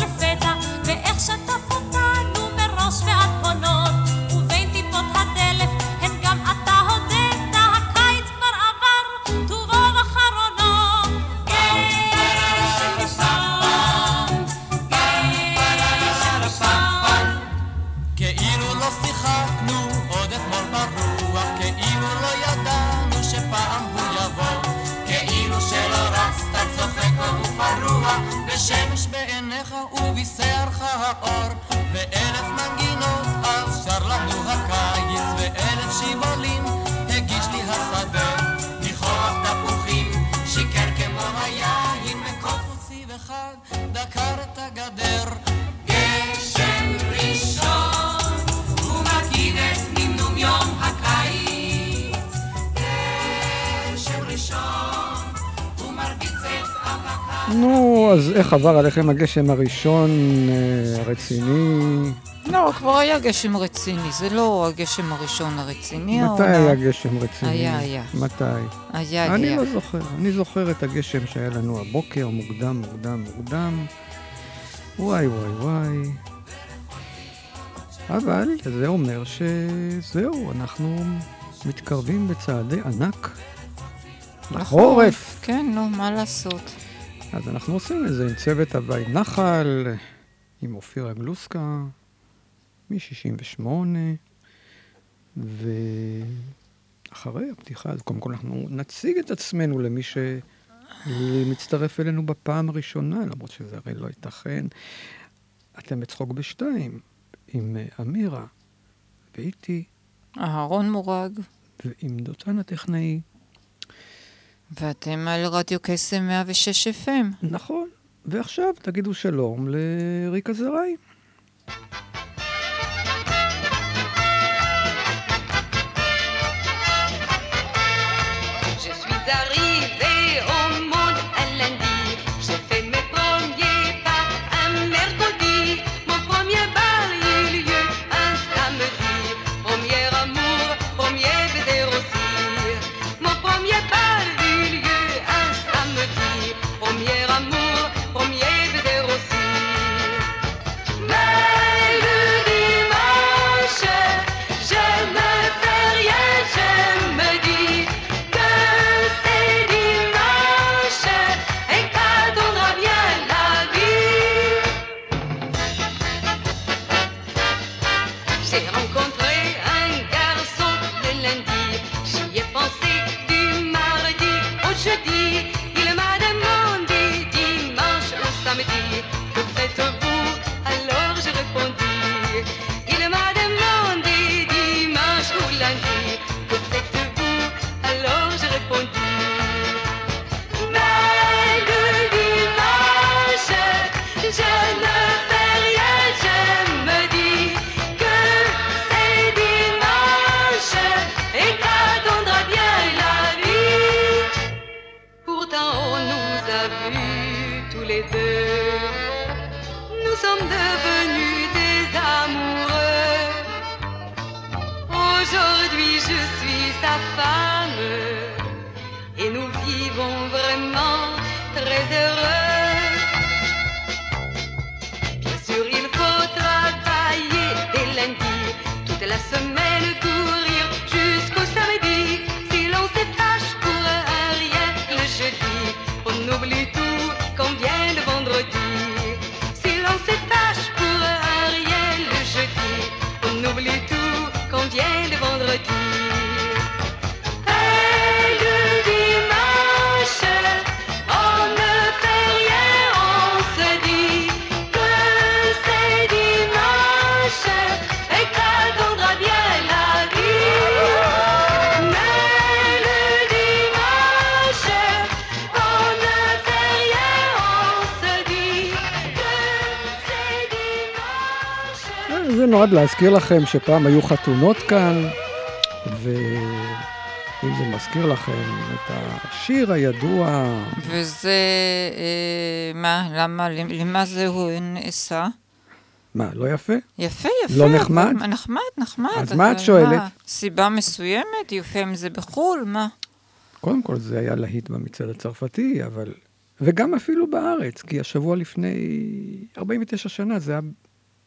איך עבר עליכם הגשם הראשון אה, הרציני? לא, כבר היה גשם רציני, זה לא הגשם הראשון הרציני. מתי היה גשם רציני? היה, היה. מתי? היה, היה. אני לא זוכר. אני זוכר את הגשם שהיה לנו הבוקר, מוקדם, מוקדם, מוקדם. וואי, וואי, וואי. אבל זה אומר שזהו, אנחנו מתקרבים בצעדי ענק נכון. לחורף. כן, נו, מה לעשות? אז אנחנו עושים את זה עם צוות הווי נחל, עם אופירה גלוסקה, מ-68, ואחרי הפתיחה, אז קודם כל אנחנו נציג את עצמנו למי שמצטרף אלינו בפעם הראשונה, למרות שזה הרי לא ייתכן. אתם בצחוק בשתיים, עם אמירה, ואיתי. אהרון מורג. ועם דותן הטכנאי. ואתם על רדיו קסם 106 FM. נכון. ועכשיו תגידו שלום לריקה זרעי. se non contro זה נועד להזכיר לכם שפעם היו חתונות כאן, ואם זה מזכיר לכם את השיר הידוע, וזה, אה, מה, למה, למה זה הוא נעשה? מה, לא יפה? יפה, יפה. לא נחמד? נחמד, נחמד. אז מה את שואלת? סיבה מסוימת? יפה אם זה בחו"ל, מה? קודם כל זה היה להיט במצעד הצרפתי, אבל... וגם אפילו בארץ, כי השבוע לפני 49 שנה זה היה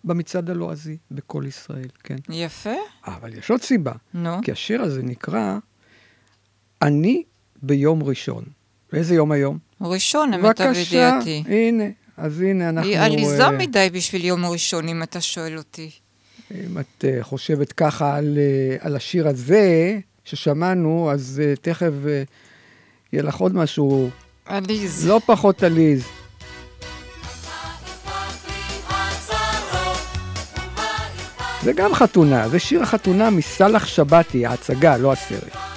במצעד הלועזי, בכל ישראל, כן. יפה, אבל יש עוד סיבה, נו. כי השיר הזה נקרא "אני ביום ראשון". איזה יום היום? ראשון, למיטב בבקשה, ידיעתי. הנה, אז הנה אנחנו... היא עליזה אה, מדי בשביל יום ראשון, אם אתה שואל אותי. אם את אה, חושבת ככה על, אה, על השיר הזה ששמענו, אז אה, תכף אה, יהיה לך עוד משהו עליז. לא פחות עליז. זה גם חתונה, זה שיר החתונה מסאלח שבתי, ההצגה, לא הסרט.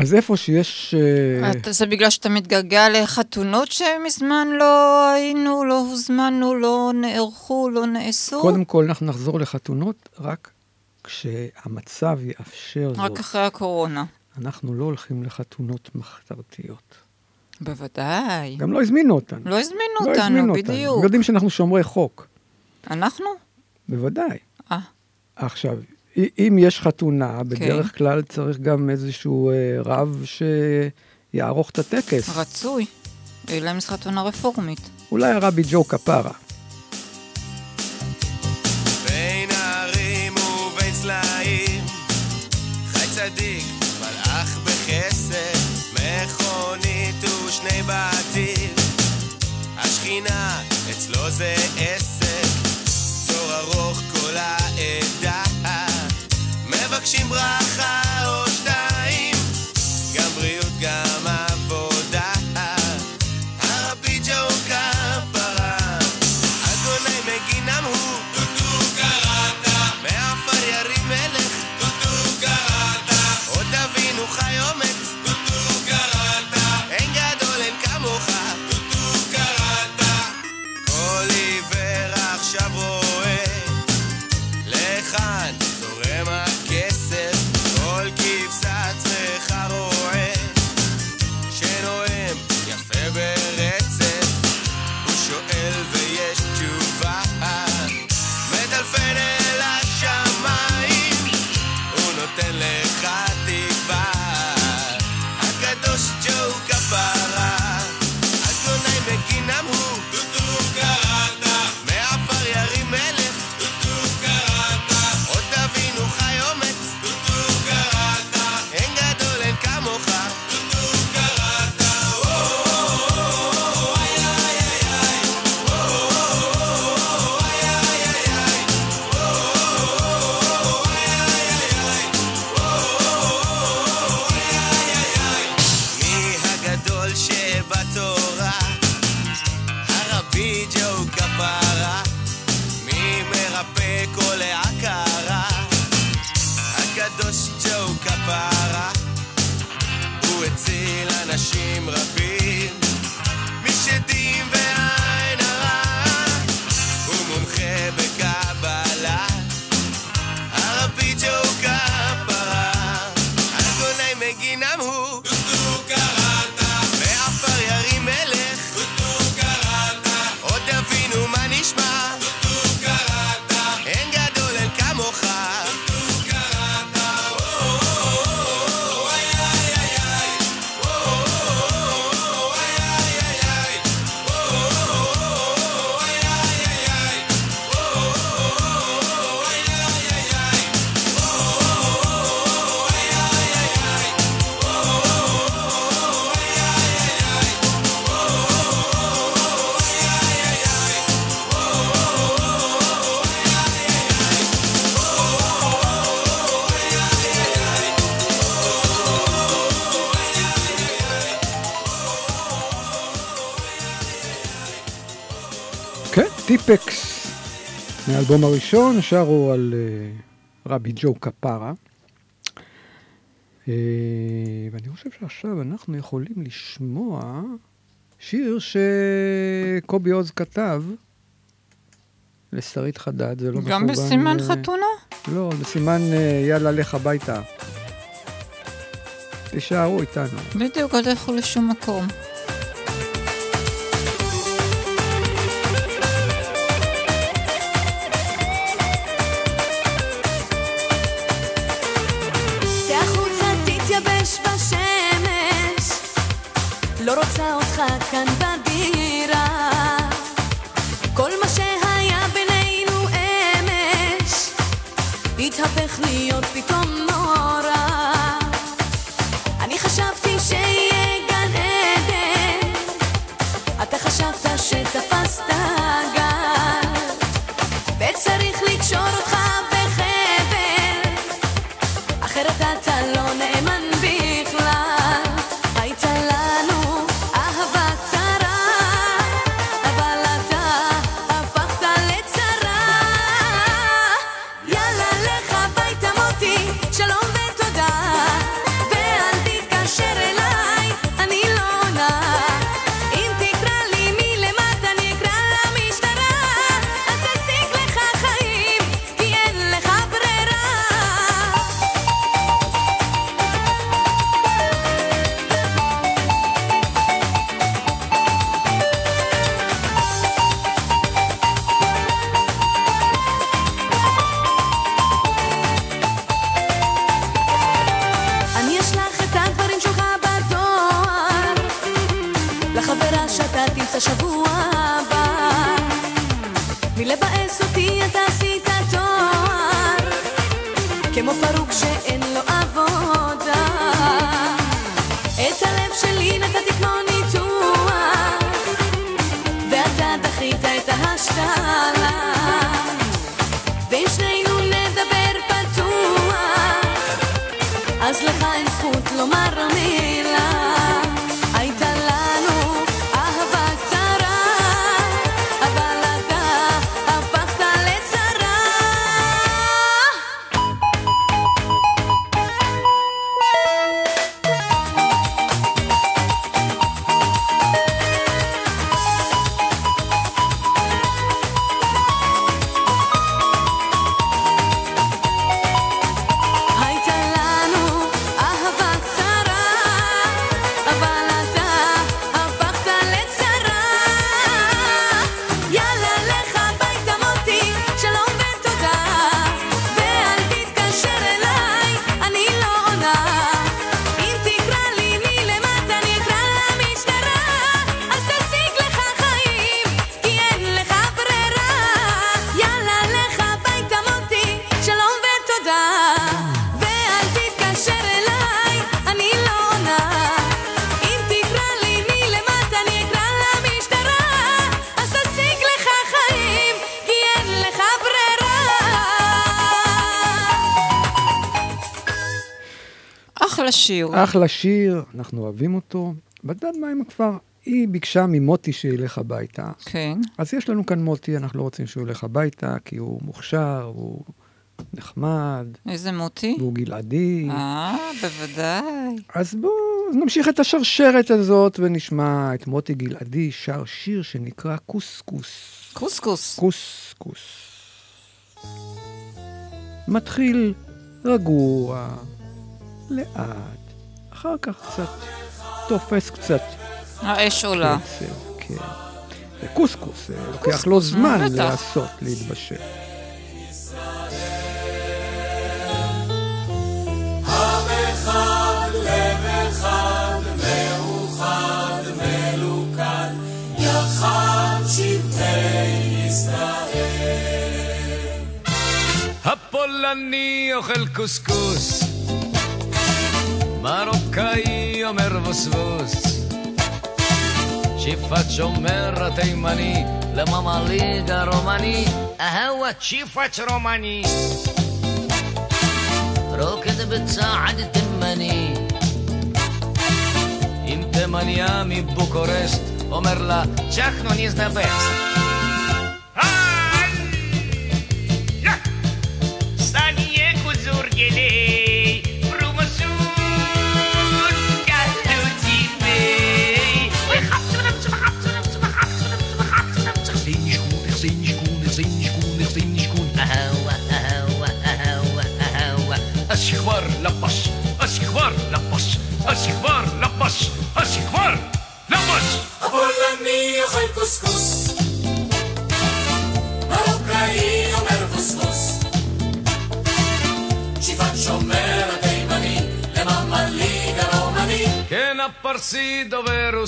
אז איפה שיש... אה, אתה- זה בגלל שאתה מתגעגע לחתונות שמזמן לא היינו, לא הוזמנו, לא נערכו, לא נעשו? קודם כל אנחנו נחזור לחתונות רק כשהמצב יאפשר זאת. רק אחרי הקורונה. אנחנו לא הולכים לחתונות מחתרתיות. בוודאי. גם לא הזמינו אותנו. לא הזמינו לא אותנו, הזמינו בדיוק. הם יודעים שאנחנו שומרי חוק. אנחנו? בוודאי. אה. עכשיו, אם יש חתונה, בדרך okay. כלל צריך גם איזשהו אה, רב שיערוך את הטקס. רצוי. אלא אם זו חתונה רפורמית. אולי הרבי ג'ו קפרה. בין בתים, אצלו זה עסק, תור ארוך כל העדה. מבקשים ברכה או שתיים. באלבום הראשון שרו על uh, רבי ג'ו קפרה. Uh, אה, ואני חושב שעכשיו אנחנו יכולים לשמוע שיר שקובי עוז כתב לשרית חדד. זה לא מכוון... גם מחובן, בסימן uh, חתונה? לא, בסימן uh, יאללה לך הביתה. תישארו איתנו. בדיוק, אל תלכו לשום מקום. לא רוצה אותך כאן בדירה כל מה שהיה בינינו אמש התהפך להיות פתאום נורא. să rup și în אחלה שיר. אחלה שיר, אנחנו אוהבים אותו. בדד מים הכפר, היא ביקשה ממוטי שילך הביתה. כן. אז יש לנו כאן מוטי, אנחנו לא רוצים שהוא ילך הביתה, כי הוא מוכשר, הוא נחמד, איזה מוטי? והוא גלעדי. אה, בוודאי. אז בואו נמשיך את השרשרת הזאת ונשמע את מוטי גלעדי שר שיר שנקרא קוסקוס. קוסקוס. קוסקוס. מתחיל רגוע, לאט, אחר כך קצת תופס קצת האש עולה. כן. זה קוסקוס, זה לוקח לו זמן בטח. לעשות, להתבשל. הפולני אוכל קוסקוס, מרוקאי אומר בוסבוס, שיפת שומר התימני, לממליג הרומני, אהוות שיפת רומני. רוקד בצעד תימני, עם תימניה מבוקורסט, אומר לה, צ'חנו ניזדבסט. Saniye kuzur geley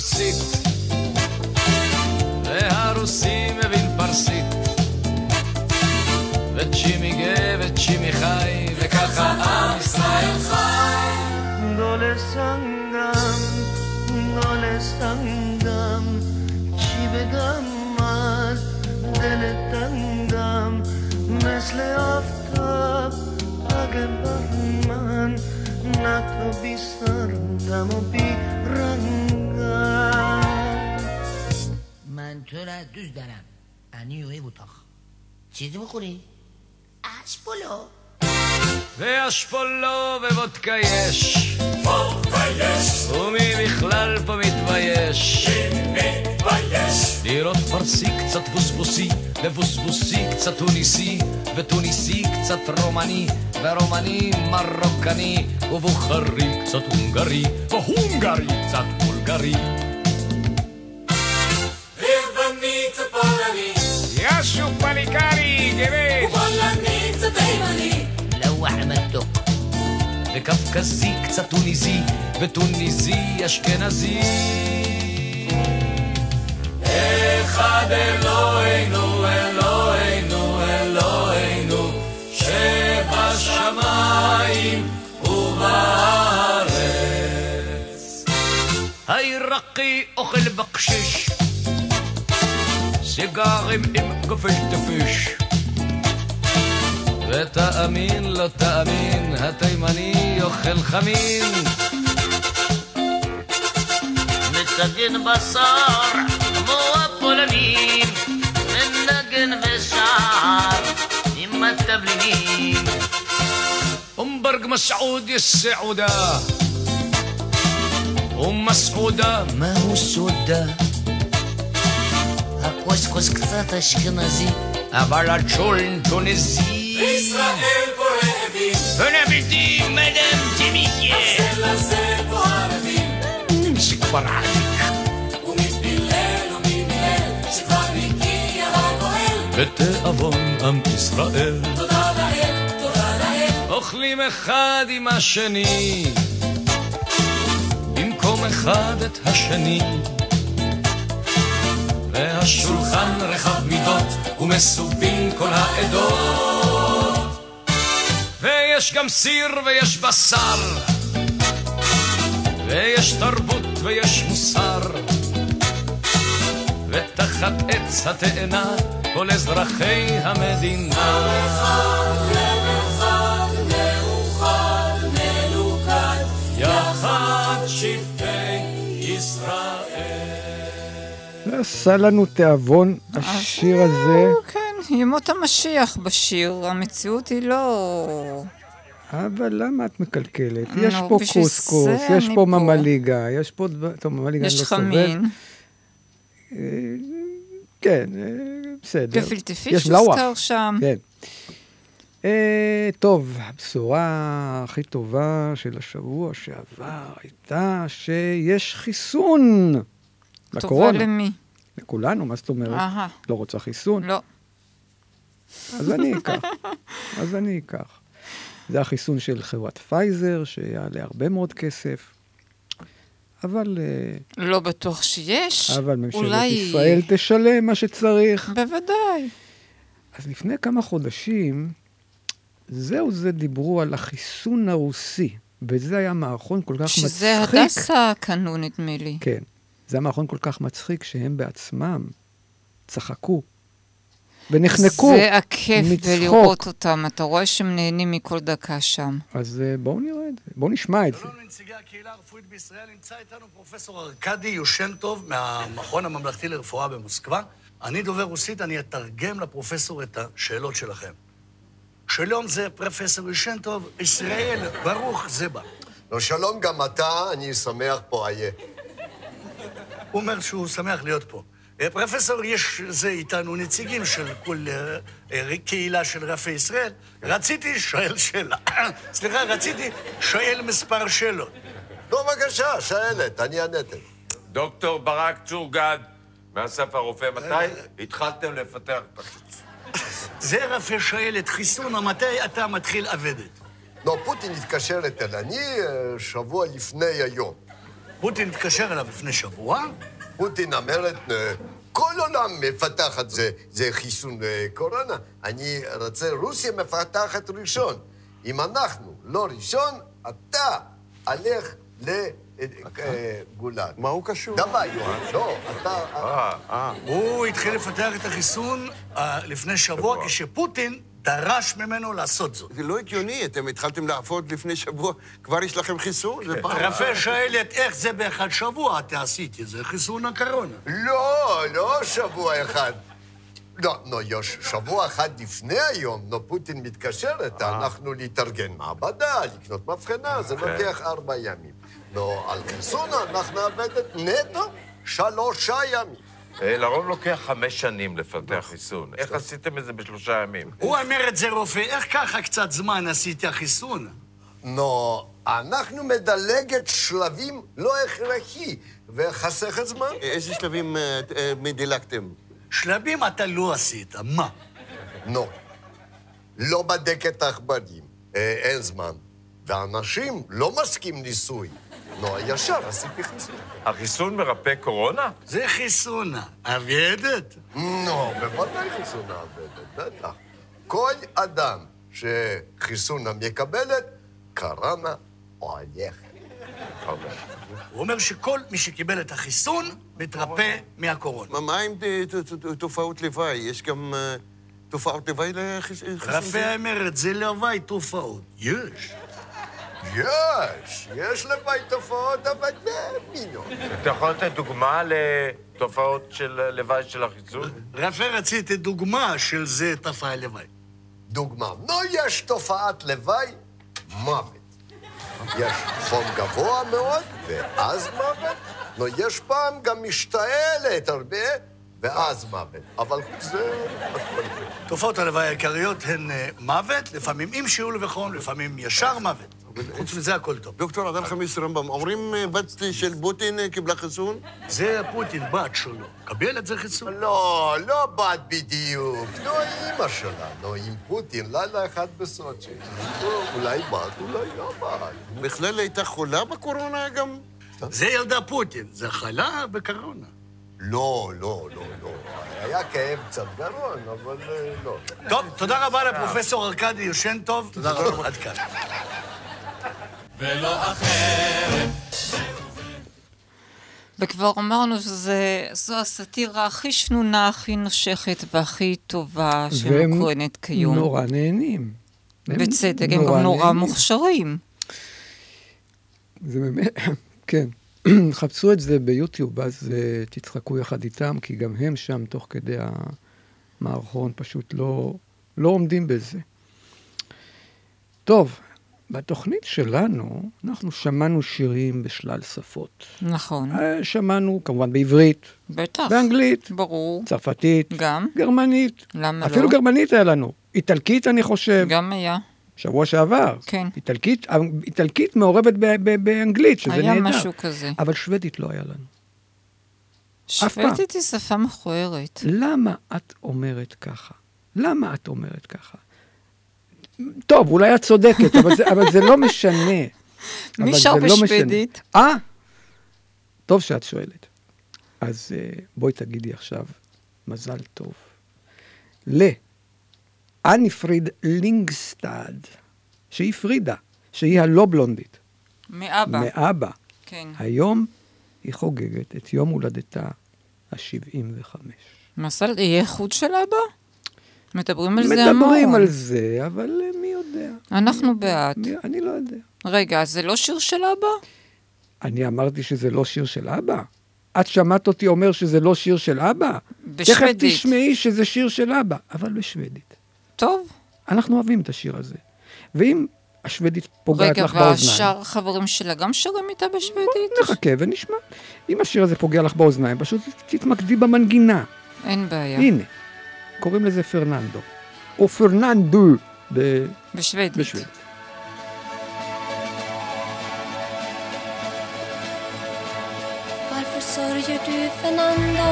דובר רוסית והרוסי מבין פרסית וצ'ימיגה וצ'ימיחי וככה עם ישראל חי דולה סנגם, דולה סנגם, שיבגמד, דלתנגם, מסלה אבטב, אגברמן, נאטו ביסרדם בירנגם. من تو را دوست دارم انی و بوتاخ چیزی بخوری؟ אשפולו. ואשפולו ווודקה יש, וודקה יש, ומי בכלל פה מתבייש? מתבייש, לראות פרסי קצת בוסבוסי, ובוסבוסי קצת טוניסי, וטוניסי קצת רומני, ורומני מרוקני, ובוכרי קצת הונגרי, והונגרי קצת בולגרי. ישו פליקרי, גבש! ופולני קצת תימני, מלוח מתוק. וקווקזי קצת טוניסי, וטוניסי אשכנזי. אחד אלוהינו, אלוהינו, אלוהינו, שבשמיים ובארץ. העיראקי אוכל בקשיש, סיגרים עם גופלטה פיש. ותאמין, לא תאמין, התימני אוכל חמין. מטגן בשר כמו הפולנים, מנגן ושר עם התבלינים. أمبرق مسعود السعودة أم مسعودة ما هو السودة הקוסקוס קצת אשכנזי, אבל הצ'ולן טוניסי ישראל פה רעבים, ונביטי מדם תמיחיה זה לזה פה ערבים, נמסי כבר עליק ומתפילל וממילל, שכבר מגיע הגואל. בתיאבון עם ישראל תודה לאל, תודה לאל. אוכלים אחד עם השני במקום אחד את השני והשולחן רחב מידות ומסובין כל העדות ויש גם סיר ויש בשר ויש תרבות ויש מוסר ותחת עץ התאנה כל אזרחי המדינה יחד שבטי עשה לנו תיאבון השיר הזה, כן, ימות המשיח בשיר, המציאות היא לא... אבל למה את מקלקלת? יש פה קוסקוס, יש פה. ממליגה, יש פה דבר... טוב, ממליגה אני לא יש סובל. חמין. אה, כן, אה, בסדר. גפילטה פיש יש מלאווח. הוזכר שם. כן. אה, טוב, הבשורה הכי טובה של השבוע שעבר הייתה שיש חיסון טובה לקורונה. למי? לכולנו, מה זאת אומרת? אהה. לא רוצה חיסון? לא. אז אני אקח. אז אני אקח. זה החיסון של חברת פייזר, שיעלה הרבה מאוד כסף. אבל, אה, לא בטוח שיש. אבל ממשלת אולי... ישראל תשלם מה שצריך. בוודאי. אז לפני כמה חודשים, זהו זה דיברו על החיסון הרוסי, וזה היה מערכון כל כך מצחיק. שזה הדסה קנו, נדמה לי. כן. זה היה מערכון כל כך מצחיק שהם בעצמם צחקו ונחנקו זה הכיף מצחוק. בלראות אותם. אתה רואה שהם נהנים מכל דקה שם. אז אה, בואו נראה את זה, בואו נשמע את זה. שלום לנציגי הקהילה הרפואית בישראל, נמצא איתנו פרופסור ארכדי יושנטוב מהמכון הממלכתי לרפואה במוסקבה. אני דובר רוסית, אני אתרגם לפרופסור את השאלות שלכם. שלום זה פרופסור יושנטוב, ישראל, ברוך זה בא. לא, שלום גם אתה, אני שמח פה איה. הוא אומר שהוא שמח להיות פה. אה, פרופסור, יש זה איתנו נציגים של כל אה, אה, קהילה של רפי ישראל. רציתי, שואל שאלה. סליחה, רציתי, שואל מספר שאלות. נו, בבקשה, שאלת, אני עניתי. דוקטור ברק צורגד, מאסף הרופא, מתי התחלתם לפתח את החיסון? זה רפי שואל את חיסון, מתי אתה מתחיל עבדת? לא, פוטין התקשר אל אני שבוע לפני היום. פוטין התקשר אליו לפני שבוע? פוטין אומרת, אה, כל עולם מפתח את זה, זה חיסון אה, קורונה. אני רוצה, רוסיה מפתחת ראשון. אם אנחנו לא ראשון, אתה הלך לגולן. מה הוא קשור? דבר, יואב, לא, אתה... אה, הוא התחיל לפתח את החיסון אה, לפני שבוע, כשפוטין דרש ממנו לעשות זאת. זה לא הגיוני, אתם התחלתם לעבוד לפני שבוע, כבר יש לכם חיסון? זה פעם... רפא שואלת איך זה באחד שבוע אתה עשיתי, זה חיסון הקורונה. לא, לא שבוע אחד. לא, לא, יש שבוע אחד לפני היום, לא, פוטין מתקשר איתה, אנחנו להתארגן מעבדה, לקנות מבחנה, זה לוקח ארבע ימים. לא, על חיסון אנחנו עבדת נטו שלושה ימים. אה, לרוב לוקח חמש שנים לפתח חיסון. איך עשיתם את זה בשלושה ימים? הוא אומר את זה רופא, איך ככה קצת זמן עשיתי החיסון? נו, אנחנו מדלגת שלבים לא הכרחי, וחסכת זמן. איזה שלבים אה, אה, מדילגתם? שלבים אתה לא עשית, מה? נו, לא בדקת עכברים, אה, אין זמן. ואנשים לא מסכים ניסוי. נו, ישר עשיתי חיסון. החיסון מרפא קורונה? זה חיסון, עבדת? נו, בוודאי חיסון העבדת, בטח. כל אדם שחיסון מקבלת, קרנה הולך. הוא אומר שכל מי שקיבל את החיסון מתרפא מהקורונה. מה- עם תופעות לוואי? יש גם אה, תופעות לוואי לחיסון? רפי אומרת, זה לוואי תופעות. יש. יש, יש לוואי תופעות, אבל מינו. אתה יכול לתת דוגמה לתופעות של לוואי של החיסון? רפי רציתי דוגמה של זה תופעה לוואי. דוגמה. נו, יש תופעת לוואי, מוות. יש חום גבוה מאוד, ואז מוות. נו, יש פעם גם משתעלת הרבה, ואז מוות. אבל זה... תופעות הלוואי העיקריות הן אה, מוות, לפעמים עם שיעול וחום, לפעמים ישר מוות. חוץ מזה הכל טוב. דוקטור אדם חמיס רמב"ם, אומרים אה, בת של פוטין אה, קיבלה חיסון? זה פוטין, בת שלו. קבל את זה חיסון. לא, לא בת בדיוק. נו, אימא שלה, נו, עם פוטין, לילה אחד בסוצ'י. אולי בת, אולי לא בת. בכלל הייתה חולה בקורונה גם? זה ילדה פוטין, זה חלה בקורונה. לא, לא, לא, לא. היה כאב קצת גרון, אבל אה, לא. טוב, תודה רבה לפרופסור ארכדי יושן טוב. תודה רבה. עד כאן. ולא אחרת. וכבר אמרנו שזו הסאטירה הכי שנונה, הכי נושכת והכי טובה והם שמקורנת כיום. נורא נהנים. בצדק, הם גם נורא. מוכשרים. זה באמת, כן. חפשו את זה ביוטיוב, אז uh, תצחקו יחד איתם, כי גם הם שם, תוך כדי המערכון, פשוט לא, לא עומדים בזה. טוב, בתוכנית שלנו, אנחנו שמענו שירים בשלל שפות. נכון. אה, שמענו כמובן בעברית, בטח. באנגלית, ברור. צרפתית, גם. גרמנית. למה אפילו לא? גרמנית היה לנו. איטלקית, אני חושב. גם היה. שבוע שעבר. כן. איטלקית, איטלקית מעורבת ב- ב- באנגלית, שזה היה נהדר. משהו כזה. אבל שוודית לא היה לנו. שוודית היא שפה מכוערת. למה את אומרת ככה? למה את אומרת ככה? טוב, אולי את צודקת, אבל זה, אבל זה לא משנה. מי שר לא. בשוודית? אה? טוב שאת שואלת. אז אה, בואי תגידי עכשיו מזל טוב. לאניפריד לינגסטד, שהיא פרידה, שהיא הלא בלונדית. מאבא. מאבא. כן. היום היא חוגגת את יום הולדתה ה-75. מזל, יהיה חוד של אבא? מדברים על זה המון. מדברים על זה, אבל אה, מי יודע? אנחנו בעד. מי- אני לא יודע. רגע, אז זה לא שיר של אבא? אני אמרתי שזה לא שיר של אבא? את שמעת אותי אומר שזה לא שיר של אבא? תכף בשוודית. תשמעי שזה שיר של אבא, אבל בשוודית. טוב. אנחנו אוהבים את השיר הזה. ואם השוודית פוגעת רגע, לך באוזניים... והשאר החברים שלה גם שרים איתה בשוודית? נחכה ונשמע. אם השיר הזה פוגע לך באוזניים, פשוט תתמקדי במנגינה. אין בעיה. הנה, קוראים לזה פרננדו. או פרננדו ב- בשוודית. בשוודית. Varför sörjer du Fernando?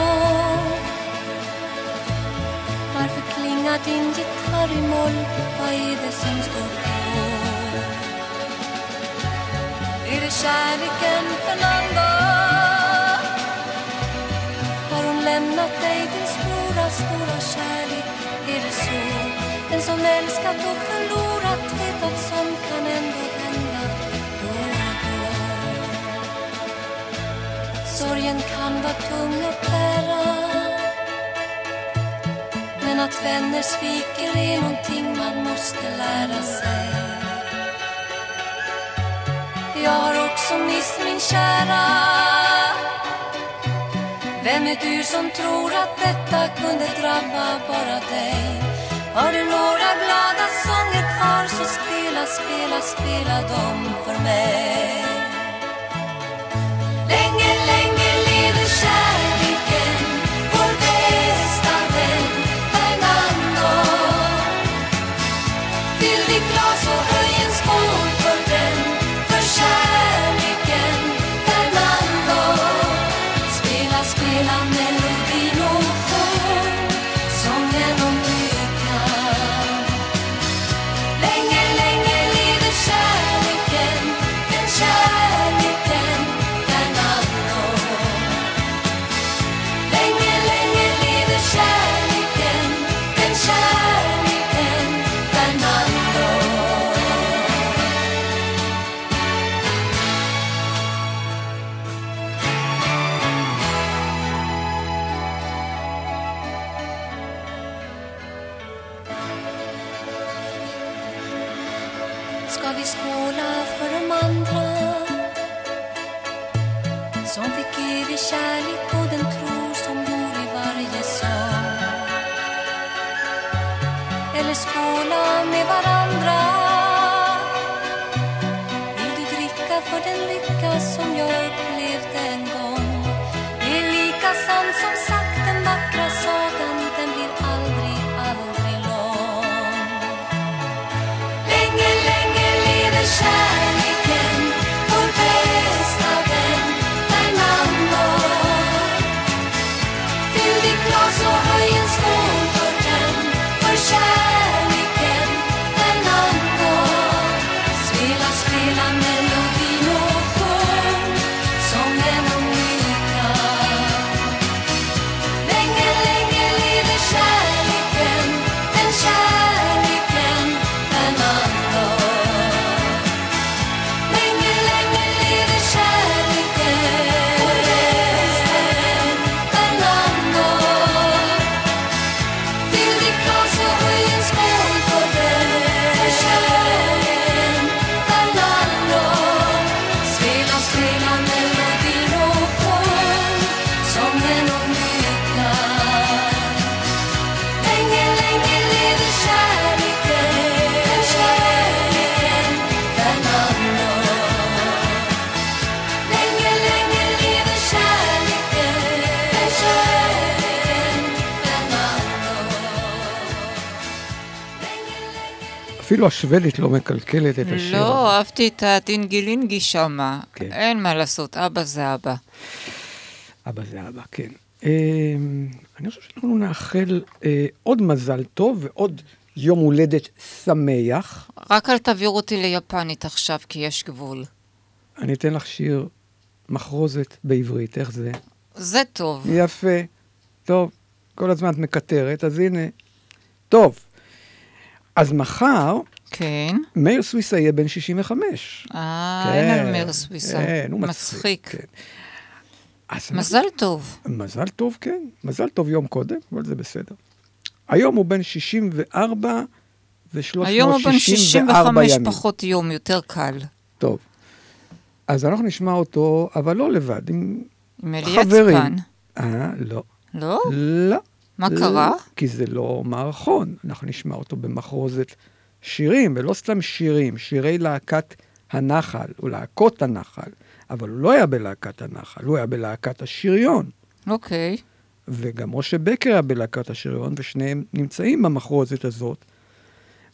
Varför klingar din gitarr i moll? Vad är det som står på? Är det kärleken Fernando? Som älskat och förlorat vet att sånt kan ändå hända då och då. Sorgen kan vara tung att bära Men att vänner sviker är någonting man måste lära sig Jag har också mist min kära Vem är du som tror att detta kunde drabba bara dig? Har du några glada sånger kvar så spela, spela, spela dem för mig. För de andra. Som fick evig kärlek och den tro som bor i varje sång eller skåla med varandra אפילו השוודית לא מקלקלת את השיר. לא, אהבתי את הדינגילינגי שמה. כן. אין מה לעשות, אבא זה אבא. אבא זה אבא, כן. אה, אני חושב שאנחנו נאחל אה, עוד מזל טוב ועוד יום הולדת שמח. רק אל תעביר אותי ליפנית עכשיו, כי יש גבול. אני אתן לך שיר מחרוזת בעברית, איך זה? זה טוב. יפה. טוב, כל הזמן את מקטרת, אז הנה. טוב. אז מחר, כן. מאיר סוויסה יהיה בן 65. אה, אין על מאיר סוויסה. כן, הוא מצחיק. כן. אז מזל טוב. מזל טוב, כן. מזל טוב יום קודם, אבל זה בסדר. היום הוא בן 64 ו-364 היום הוא בן 65 ימים. פחות יום, יותר קל. טוב. אז אנחנו נשמע אותו, אבל לא לבד, עם עם חברים. יצפן. אה, לא. לא? לא. מה קרה? כי זה לא מערכון. אנחנו נשמע אותו במחרוזת שירים, ולא סתם שירים, שירי להקת הנחל, או להקות הנחל. אבל הוא לא היה בלהקת הנחל, הוא היה בלהקת השריון. אוקיי. וגם משה בקר היה בלהקת השריון, ושניהם נמצאים במחרוזת הזאת.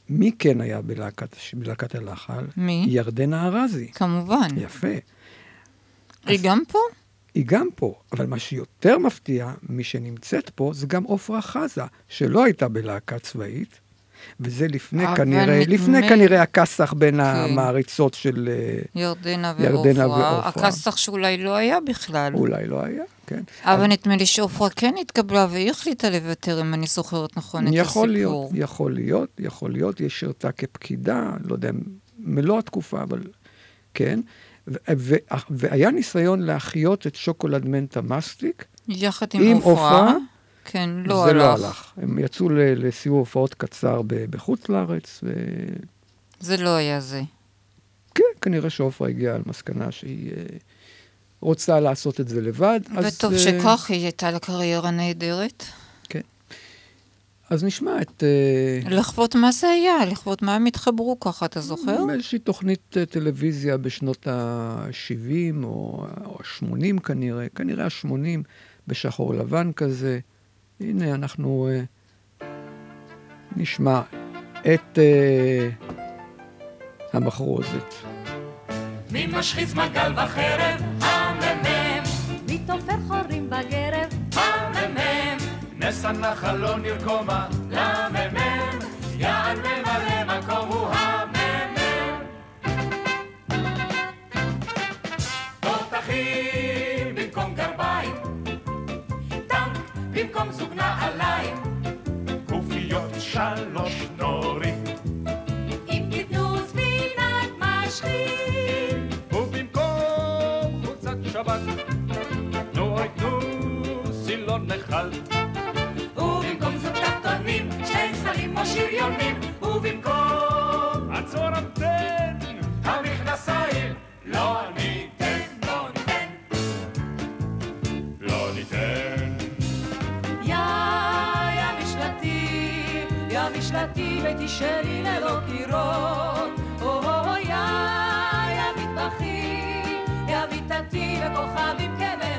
מי כן היה בלהקת, בלהקת הנחל? מי? ירדנה ארזי. כמובן. יפה. היא גם פה? היא גם פה, אבל מה שיותר מפתיע, מי שנמצאת פה, זה גם עפרה חזה, שלא הייתה בלהקה צבאית, וזה לפני אבל כנראה, נדמה לפני כנראה הכסח בין כן. המעריצות של... אה, ירדנה ועופרה. הכסח שאולי לא היה בכלל. אולי לא היה, כן. אבל נדמה לי שעופרה כן התקבלה והיא החליטה לוותר, אם אני זוכרת נכון את הסיפור. יכול להיות, יכול להיות, יכול להיות, היא שירתה כפקידה, לא יודע, מלוא התקופה, אבל כן. והיה ניסיון להחיות את שוקולד מנטה מסטיק. יחד עם עופרה. עופרה. כן, לא זה הלך. לא הלך. הם יצאו לסיור הופעות קצר בחוץ לארץ, ו... זה לא היה זה. כן, כנראה שעופרה הגיעה למסקנה שהיא אה, רוצה לעשות את זה לבד. אז, וטוב אה, שכך, היא הייתה לה קריירה נהדרת. אז נשמע את... אה, לכבוד מה זה היה? לכבוד מה הם התחברו ככה, אתה זוכר? איזושהי תוכנית אה, טלוויזיה בשנות ה-70 או ה-80 כנראה, כנראה ה-80, בשחור לבן כזה. הנה, אנחנו אה, נשמע את אה, המחרוזת. מי משחיץ מגל וחרב? הממם. מי תופר חורים בגרב? נס הנחל לא נרקומה. לממם. יען ממלא מקום הוא הממם. תותחים במקום גרביים. טנק במקום זוג נעליים. גופיות שלוש נורים. אם תיתנו ספינת משחית ובמקום חולצת שבת, נו אוי תנו סילון נחל. במקום. עצור המתן. המכנסיים לא ניתן, לא ניתן. לא ניתן. יא, יא משלתי, יא משלתי ותשארי ללא קירות. או, או, יא, יא מטבחי, יא מיטתי וכוכבים כמל.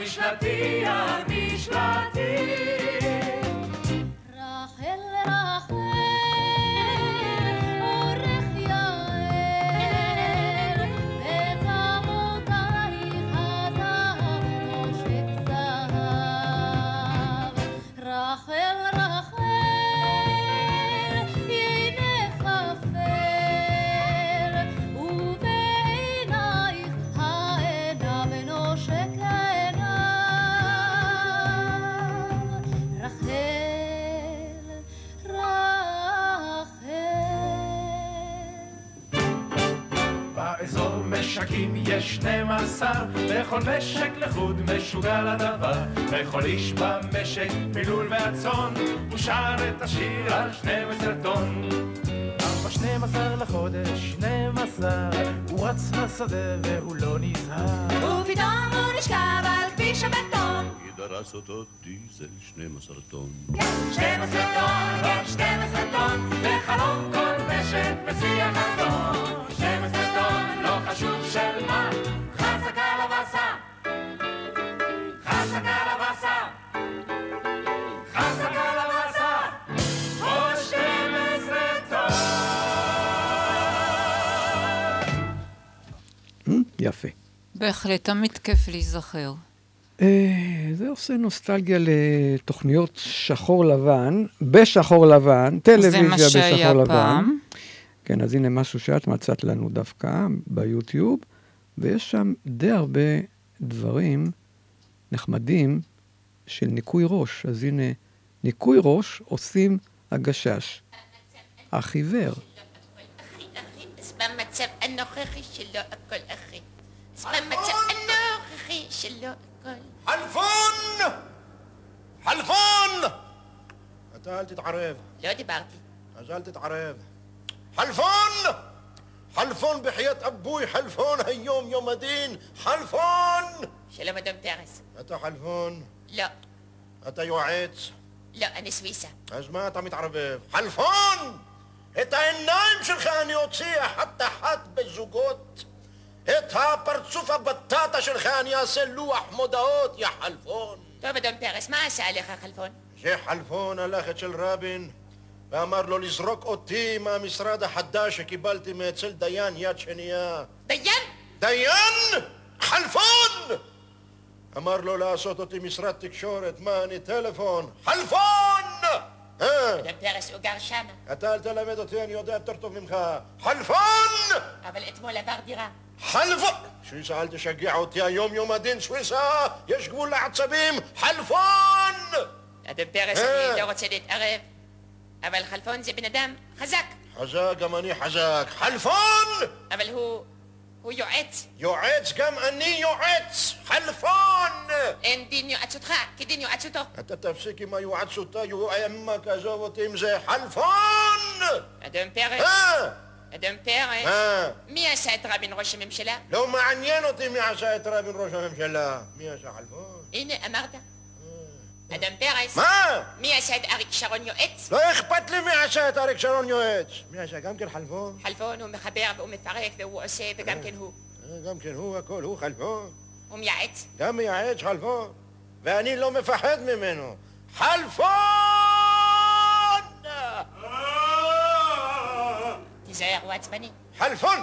על משלתי, על משלתי. משקים יש 12, וכל משק לחוד משוגע לדבר. וכל איש במשק מילול והצאן, הוא שר את השיר על 12 טון. אך ב-12 לחודש 12, הוא רץ לשדה והוא לא נזהר. ופתאום הוא נשכב על כביש הבטון. דרס אותו דיזל 12 טון. 12 טון, עוד 12 טון, וחלום כל משק בשיא החזון. 12 טון, לא חשוב של מה, חזקה לבסה. חזקה לבסה. חזקה לבסה. עוד 12 טון. יפה. בהחלט תמיד כיף להיזכר. אה, זה עושה נוסטלגיה לתוכניות שחור לבן, בשחור לבן, טלוויזיה מה שהיה בשחור לבן. פעם. כן, אז הנה משהו שאת מצאת לנו דווקא ביוטיוב, ויש שם די הרבה דברים נחמדים של ניקוי ראש. אז הנה, ניקוי ראש עושים הגשש. החיוור. במצב הנוכחי שלא הכל אחי. במצב הנוכחי שלא הכל... חלפון! חלפון! אתה אל תתערב. לא דיברתי. אז אל תתערב. חלפון! חלפון בחייאת אבוי, חלפון היום יום הדין, חלפון! שלום אדון פרס. אתה חלפון? לא. אתה יועץ? לא, אני סוויסה. אז מה אתה מתערבב? חלפון! את העיניים שלך אני אוציא אחת-אחת בזוגות. את הפרצוף הבטטה שלך אני אעשה לוח מודעות, יא חלפון. טוב, אדון פרס, מה עשה עליך חלפון? זה חלפון הלך אצל רבין ואמר לו לזרוק אותי מהמשרד החדש שקיבלתי מאצל דיין יד שנייה. דיין? דיין? חלפון! אמר לו לעשות אותי משרד תקשורת, מה אני טלפון? חלפון! אה, אדון פרס, הוא גר שמה. אתה אל תלמד אותי, אני יודע יותר טוב ממך. חלפון! אבל אתמול עבר דירה. חלפון! שוויסה, אל תשגע אותי, היום יום הדין, שוויסה! יש גבול לעצבים! חלפון! אדון פרס, אה. אני לא רוצה להתערב, אבל חלפון זה בן אדם חזק, חזק, גם אני חזק. חלפון! אבל הוא... הוא יועץ. יועץ, גם אני יועץ! חלפון! אין דין יועצותך כדין יועצותו. אתה תפסיק עם היועצותה, יועמק, עזוב אותי עם זה. חלפון! אדון פרס, אה! אדון פרס, אה. מי עשה את רבין ראש הממשלה? לא מעניין אותי מי עשה את רבין ראש הממשלה. מי עשה חלפון? הנה, אמרת. אדון פרס, מה? מי עשה את אריק שרון יועץ? לא אכפת לי מי עשה את אריק שרון יועץ. מי עשה? גם כן חלפון? חלפון הוא מחבר והוא מפרק והוא עושה וגם כן הוא. אה, גם כן הוא הכל, הוא חלפון. הוא מייעץ. גם מייעץ חלפון. ואני לא מפחד ממנו. חלפון! תיזהר, הוא עצבני. חלפון!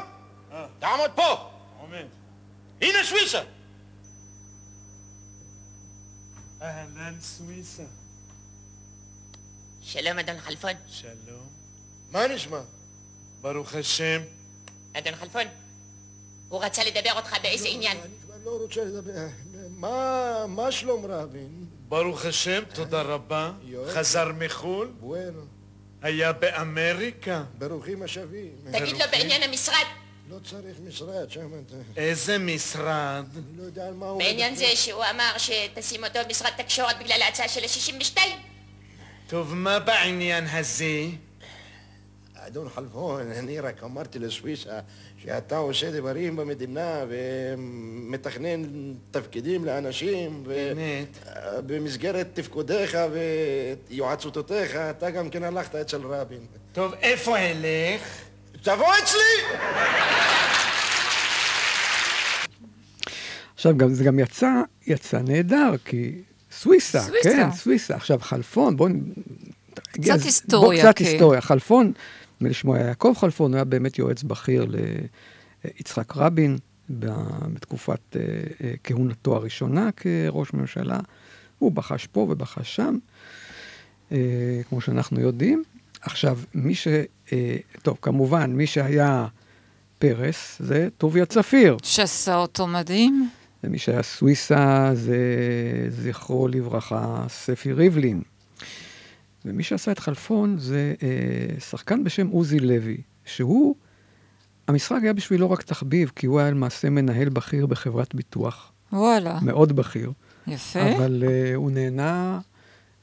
תעמוד פה! עומד. הנה שוויסה! אהלן סוויסה. שלום, אדון חלפון. שלום. מה נשמע? ברוך השם. אדון חלפון, הוא רצה לדבר אותך באיזה עניין. לא רוצה לדבר. מה, מה שלום רבין? ברוך השם, תודה רבה. חזר מחו"ל? בואנו. היה באמריקה? ברוכים השבים. תגיד לו בעניין המשרד. לא צריך משרד, שם אתה... איזה משרד? אני לא יודע על מה הוא... בעניין. זה שהוא אמר שתשים אותו במשרד תקשורת בגלל ההצעה של ה-62. טוב, מה בעניין הזה? אדון חלפון, אני רק אמרתי לסוויסה שאתה עושה דברים במדינה ומתכנן תפקידים לאנשים. באמת? במסגרת תפקודיך ויועצותיך, אתה גם כן הלכת אצל רבין. טוב, איפה אלך? תבוא אצלי! עכשיו, גם, זה גם יצא, יצא נהדר, כי סוויסה, סוויסה. כן, סוויסה. עכשיו, חלפון, בואו... קצת היסטוריה, בוא, קצת כן. היסטוריה. חלפון, נדמה לי שמו היה יעקב חלפון, הוא היה באמת יועץ בכיר ליצחק רבין בתקופת אה, אה, כהונתו הראשונה כראש ממשלה. הוא בחש פה ובחש שם, אה, כמו שאנחנו יודעים. עכשיו, מי ש... טוב, כמובן, מי שהיה פרס זה טוביה צפיר. שעשה אותו מדהים. ומי שהיה סוויסה זה זכרו לברכה, ספי ריבלין. ומי שעשה את חלפון זה אה, שחקן בשם עוזי לוי, שהוא, המשחק היה בשבילו רק תחביב, כי הוא היה למעשה מנהל בכיר בחברת ביטוח. וואלה. מאוד בכיר. יפה. אבל אה, הוא נהנה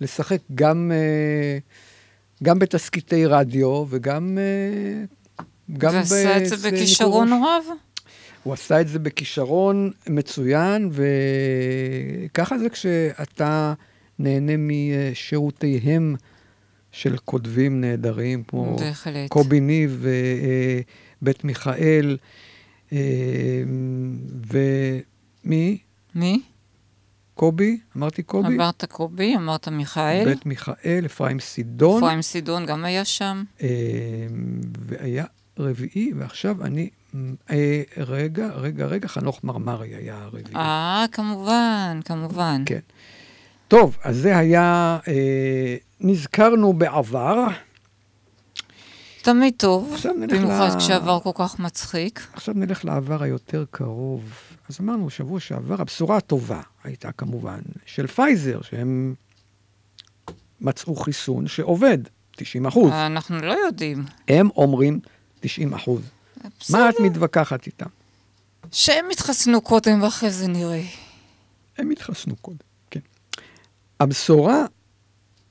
לשחק גם, אה, גם בתסקיטי רדיו וגם... אה, גם ועשה את זה בכישרון. רב. הוא עשה את זה בכישרון מצוין, וככה זה כשאתה נהנה משירותיהם של כותבים נהדרים, כמו בהחלט. קובי ניב ובית מיכאל, אה, ומי? מי? קובי? אמרתי קובי? אמרת קובי, אמרת מיכאל. בית מיכאל, אפרים סידון. אפרים סידון גם היה שם. אה, והיה רביעי, ועכשיו אני... אה, רגע, רגע, רגע, חנוך מרמרי היה הרביעי. אה, כמובן, כמובן. כן. טוב, אז זה היה... אה, נזכרנו בעבר. תמיד טוב, במיוחד ל- כשעבר כל כך מצחיק. עכשיו נלך לעבר היותר קרוב. אז אמרנו, שבוע שעבר, הבשורה הטובה הייתה כמובן של פייזר, שהם מצאו חיסון שעובד, 90 אחוז. אנחנו לא יודעים. הם אומרים 90 אחוז. מה את מתווכחת איתם? שהם יתחסנו קודם ואחרי זה נראה. הם התחסנו קודם. הבשורה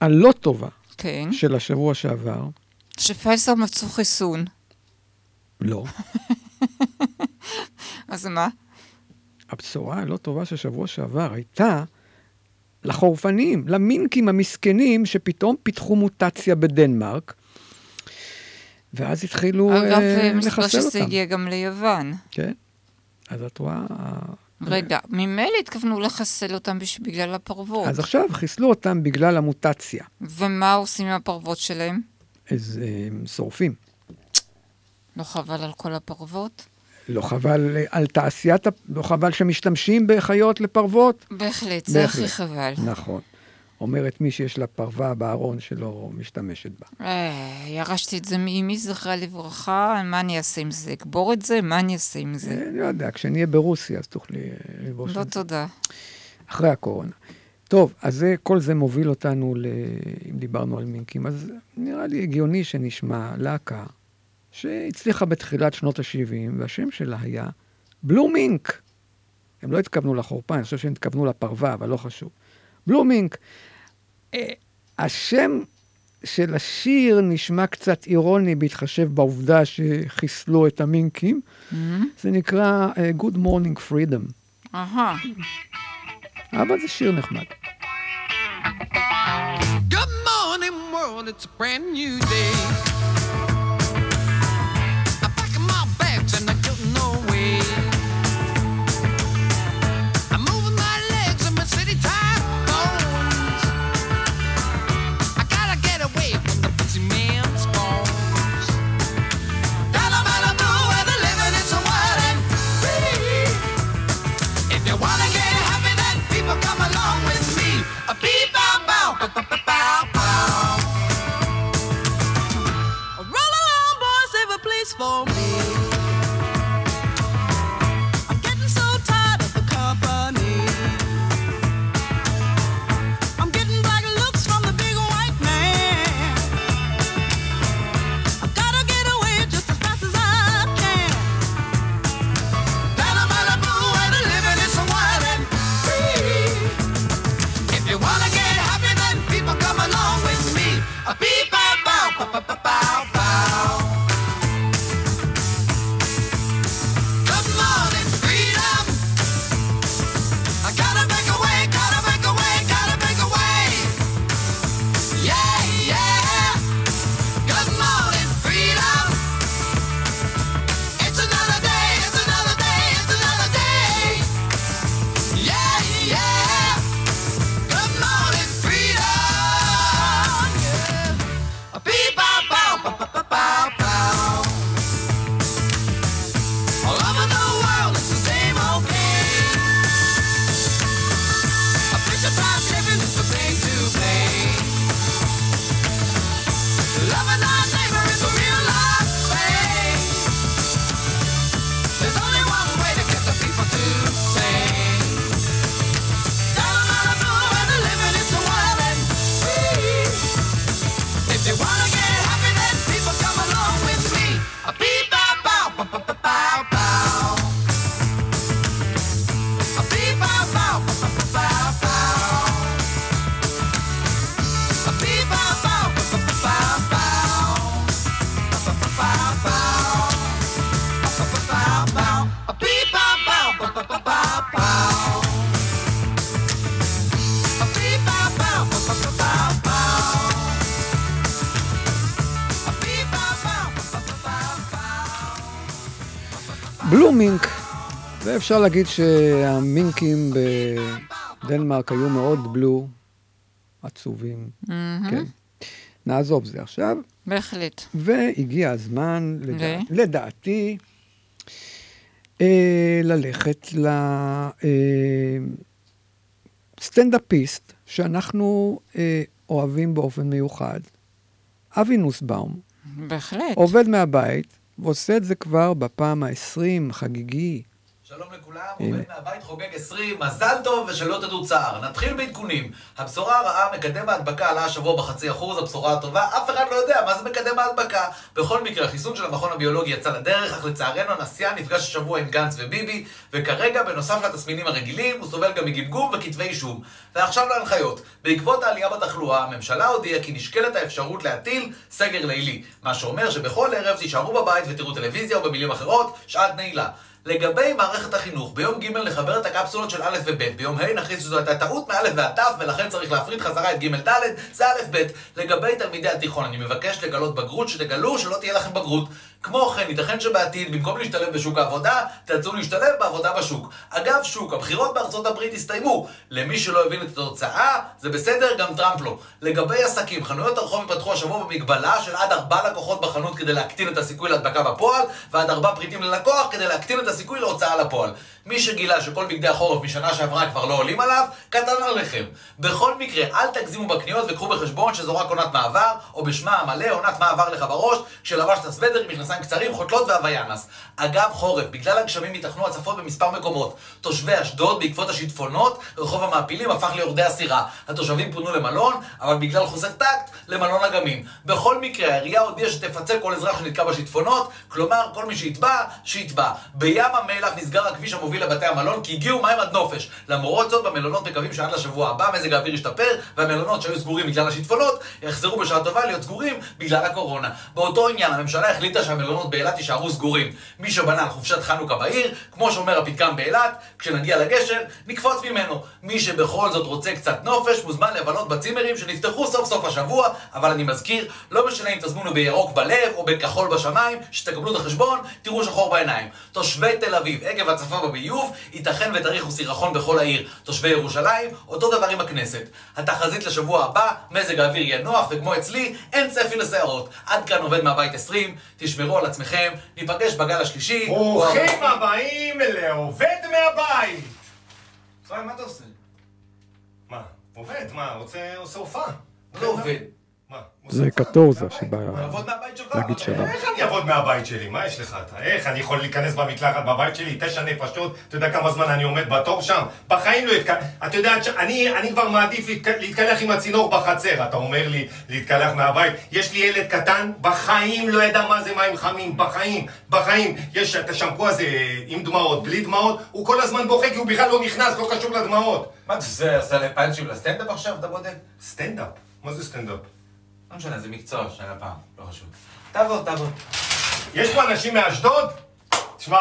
הלא טובה כן. של השבוע שעבר, שפייסר מצאו חיסון. לא. אז מה? הבשורה הלא טובה של שבוע שעבר הייתה לחורפנים, למינקים המסכנים שפתאום פיתחו מוטציה בדנמרק, ואז התחילו אגב, אה, מסתבר לחסל שזה אותם. הגיע גם ליוון. כן. אז את רואה... רגע, ממילא התכוונו לחסל אותם בגלל הפרוות. אז עכשיו חיסלו אותם בגלל המוטציה. ומה עושים עם הפרוות שלהם? אז אה, הם שורפים. לא חבל על כל הפרוות? לא חבל אה, על תעשיית, לא חבל שמשתמשים בחיות לפרוות? בהחלט, זה הכי חבל. נכון. אומרת מי שיש לה פרווה בארון שלא משתמשת בה. אה, ירשתי את זה מאמי, זכרה לברכה, מה אני אעשה עם זה? אקבור את זה? מה אני אעשה עם זה? אני לא יודע, כשנהיה ברוסיה אז תוכלי אה, ללבוש לא את זה. תודה. אחרי הקורונה. טוב, אז זה, כל זה מוביל אותנו, ל... אם דיברנו על מינקים, אז נראה לי הגיוני שנשמע להקה שהצליחה בתחילת שנות ה-70, והשם שלה היה בלו מינק. הם לא התכוונו לחורפן, אני חושב שהם התכוונו לפרווה, אבל לא חשוב. בלו מינק. אה, השם של השיר נשמע קצת אירוני בהתחשב בעובדה שחיסלו את המינקים. זה נקרא אה, Good Morning Freedom. אהה. אבל זה שיר נחמד. Good morning, world. It's a brand new day. A beep. ואפשר להגיד שהמינקים בדנמרק היו מאוד בלו, עצובים. מהמם. כן. נעזוב זה עכשיו. בהחלט. והגיע הזמן, לדע... ו? לדעתי, אה, ללכת לסטנדאפיסט שאנחנו אה, אוהבים באופן מיוחד, אבי נוסבאום. בהחלט. עובד מהבית, ועושה את זה כבר בפעם ה-20, חגיגי. שלום לכולם. עובד מהבית חוגג 20, מזל טוב ושלא תדעו צער. נתחיל בעדכונים. הבשורה הרעה, מקדם ההדבקה עלה השבוע בחצי אחוז, הבשורה הטובה, אף אחד לא יודע מה זה מקדם ההדבקה. בכל מקרה, החיסון של המכון הביולוגי יצא לדרך, אך לצערנו הנשיאה נפגש השבוע עם גנץ וביבי, וכרגע, בנוסף לתסמינים הרגילים, הוא סובל גם מגמגום וכתבי אישום. ועכשיו להנחיות. בעקבות העלייה בתחלואה, הממשלה הודיעה כי נשקלת האפשרות להטיל סגר לילי. מה שאומר שבכל ערב תישארו בבית ותראו טלוויזיה, או במילים אחרות, שעת נעילה. לגבי מערכת החינוך, ביום ג' נחבר את הקפסולות של א' וב', ביום ה' נכריז שזו הייתה טעות מא' ועד ת', ולכן צריך להפריד חזרה את ג' ד', זה א' ב'. לגבי תלמידי התיכון, אני מבקש לגלות בגרות, שתגלו שלא תהיה לכם בגרות. כמו כן, ייתכן שבעתיד, במקום להשתלב בשוק העבודה, תרצו להשתלב בעבודה בשוק. אגב, שוק, הבחירות בארצות הברית הסתיימו. למי שלא הבין את התוצאה, זה בסדר, גם טראמפ לא. לגבי עסקים, חנויות הרחוב ייפתחו השבוע במגבלה של עד ארבעה לקוחות בחנות כדי להקטין את הסיכוי להדבקה בפועל, ועד ארבעה פריטים ללקוח כדי להקטין את הסיכוי להוצאה לפועל. מי שגילה שכל בגדי החורף משנה שעברה כבר לא עולים עליו, קטן עליכם. בכל מקרה, אל תגזימו בקניות וקחו בחשבון שזו רק עונת מעבר, או בשמה המלא, עונת מעבר לך בראש, כשלבשת סוודר עם מכנסיים קצרים, חותלות והוויאנס. אגב חורף, בגלל הגשמים ייתכנו הצפות במספר מקומות. תושבי אשדוד, בעקבות השיטפונות, רחוב המעפילים הפך ליורדי הסירה. התושבים פונו למלון, אבל בגלל חוסר טקט, למלון אגמים. בכל מקרה, העירייה הודיעה שתפצה כל אזרח שנתקע בשיטפונות, כלומר, כל מי שיתבע, שיתבע. בים המלח נסגר הכביש המוביל לבתי המלון, כי הגיעו מים עד נופש. למרות זאת, במלונות מקווים שעד לשבוע הבא מזג האוויר ישתפר, והמלונות שהיו סגורים בגלל השיטפונות, יחזרו בשעה טובה להיות סגורים בגלל הקורונה. באותו עניין, הממשלה החליטה שהמלונות באילת יישארו סגורים. מי שבנה על חופשת חנוכה בעיר, כמו שאומר הפתגם באילת, כשנגיע לגשר, נקפוץ ממנו. מי שבכל זאת רוצה קצת נופש, מוזמן לבלות בצימרים שנפתחו סוף סוף השבוע, אבל אני מזכיר, לא משנה אם תזמינו בירוק בלב או בכחול בשמיים, שתקבלו את החשבון, תראו שחור בעיניים. תושבי תל אביב, עקב הצפה בביוב, ייתכן ותאריכו סירחון בכל העיר. תושבי ירושלים, אותו דבר עם הכנסת. התחזית לשבוע הבא, מזג האוויר יהיה נוח, וכמו אצלי, אין צפי לסערות. עד כאן עובד מהבית 20, תשמרו על עצמכם, ניפגש בגל השלישי. ברוכים הבאים לעובד מהבית! ישראל, מה אתה עושה? מה? עובד, מה? רוצה, עושה הופעה. לא עובד. זה קטורזה שבא. להגיד שלום. איך אני אעבוד מהבית שלי? מה יש לך אתה? איך אני יכול להיכנס במקלחת בבית שלי? תשע נפשות, אתה יודע כמה זמן אני עומד בתור שם? בחיים לא אתקלח. אתה יודע, אני, כבר מעדיף להתק- להתקלח עם הצינור בחצר. אתה אומר לי להתקלח מהבית? יש לי ילד קטן, בחיים לא ידע מה זה מים חמים. בחיים, בחיים. יש את השמפו הזה עם דמעות, בלי דמעות, הוא כל הזמן בוכה כי הוא בכלל לא נכנס, לא קשור לדמעות. מה עושה? עושה לפאנצ'ים לסטנדאפ עכשיו, אתה בודק? סטנדאפ? מה זה סטנדאפ? לא משנה, זה מקצוע שהיה פעם, לא חשוב. תעבוד, תעבוד. יש פה אנשים מאשדוד? תשמע,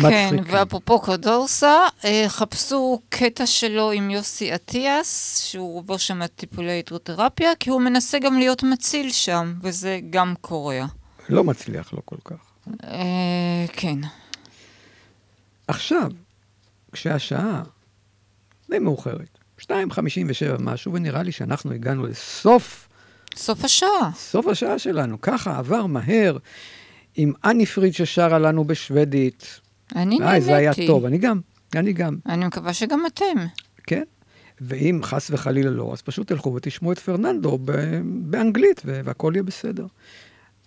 כן, ואפרופו קדורסה, אה, חפשו קטע שלו עם יוסי אטיאס, שהוא עובר שם טיפולי הידרותרפיה, כי הוא מנסה גם להיות מציל שם, וזה גם קורה. לא מצליח לו כל כך. אה, כן. עכשיו, כשהשעה די מאוחרת, 2.57 משהו, ונראה לי שאנחנו הגענו לסוף... סוף השעה. סוף השעה שלנו. ככה עבר מהר, עם אני פריד ששרה לנו בשוודית. אני איי, זה היה נהניתי. טוב, אני גם, אני גם. אני מקווה שגם אתם. כן. ואם חס וחלילה לא, אז פשוט תלכו ותשמעו את פרננדו באנגלית, ו- והכל יהיה בסדר.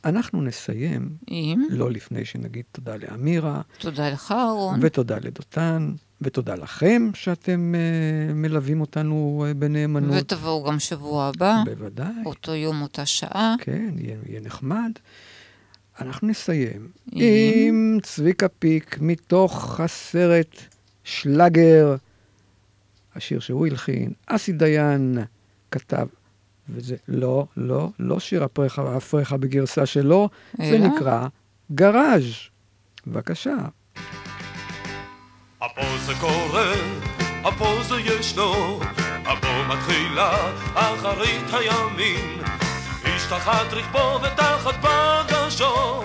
אנחנו נסיים, עם? לא לפני שנגיד תודה לאמירה, תודה לך, אהרון. ותודה לדותן, ותודה לכם שאתם uh, מלווים אותנו uh, בנאמנות. ותבואו גם שבוע הבא. בוודאי. אותו יום, אותה שעה. כן, יהיה, יהיה נחמד. אנחנו נסיים עם? עם צביקה פיק מתוך הסרט שלאגר, השיר שהוא הלחין, אסי דיין כתב, וזה לא, לא, לא שיר אפריך ואפריך בגרסה שלו, זה? נקרא גראז'. בבקשה. הפה זה קורה, הפה זה ישנו, הפה מתחילה אחרית הימים. איש תחת רכבו ותחת פגשו,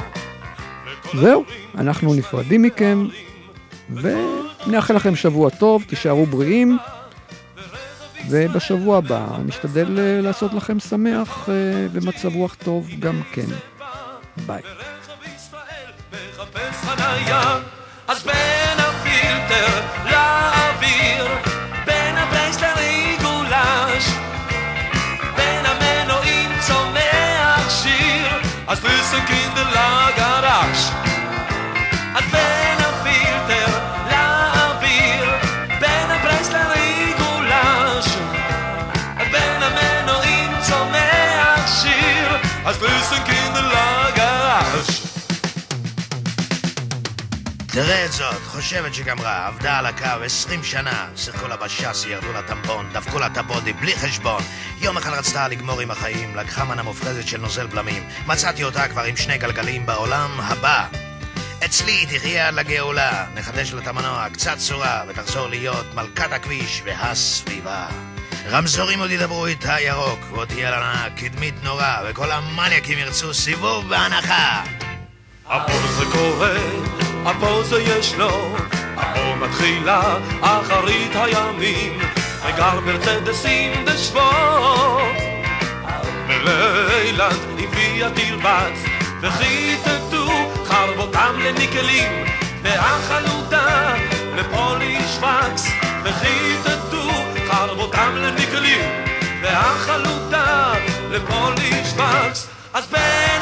זהו, אנחנו נפרדים מכם, ונאחל לכם שבוע טוב, תישארו בריאים, ובשבוע הבא נשתדל אה, לעשות לכם שמח אה, ומצב רוח טוב גם כן. ביי. heter Lavir. Bena Bergstrand i gulasch Bena män och in som är akshir Hans frusen kind lagar asch. תראה את זאת, חושבת שגמרה, עבדה על הקו 20 שנה, שיחקו לה בשאסי, ירדו לה טמבון, דפקו לה את הבודי בלי חשבון. יום אחד רצתה לגמור עם החיים, לקחה מנה מופרזת של נוזל בלמים. מצאתי אותה כבר עם שני גלגלים בעולם הבא. אצלי תחיה עד לגאולה, נחדש לה את המנוע, קצת צורה, ותחזור להיות מלכת הכביש והסביבה. רמזורים עוד ידברו איתה ירוק, ועוד תהיה לה קדמית נורא, וכל המניאקים ירצו סיבוב בהנחה. הפה זה הפה זה ישנו, הפה מתחילה אחרית הימים, וגר מרצדסים דשבו. בלילנד הביאה תרבץ, וחיטטו חרבותם לניקלים, והחלודה לפוליש וקס, וחיטטו חרבותם לניקלים, והחלודה לפוליש וקס. אז ב...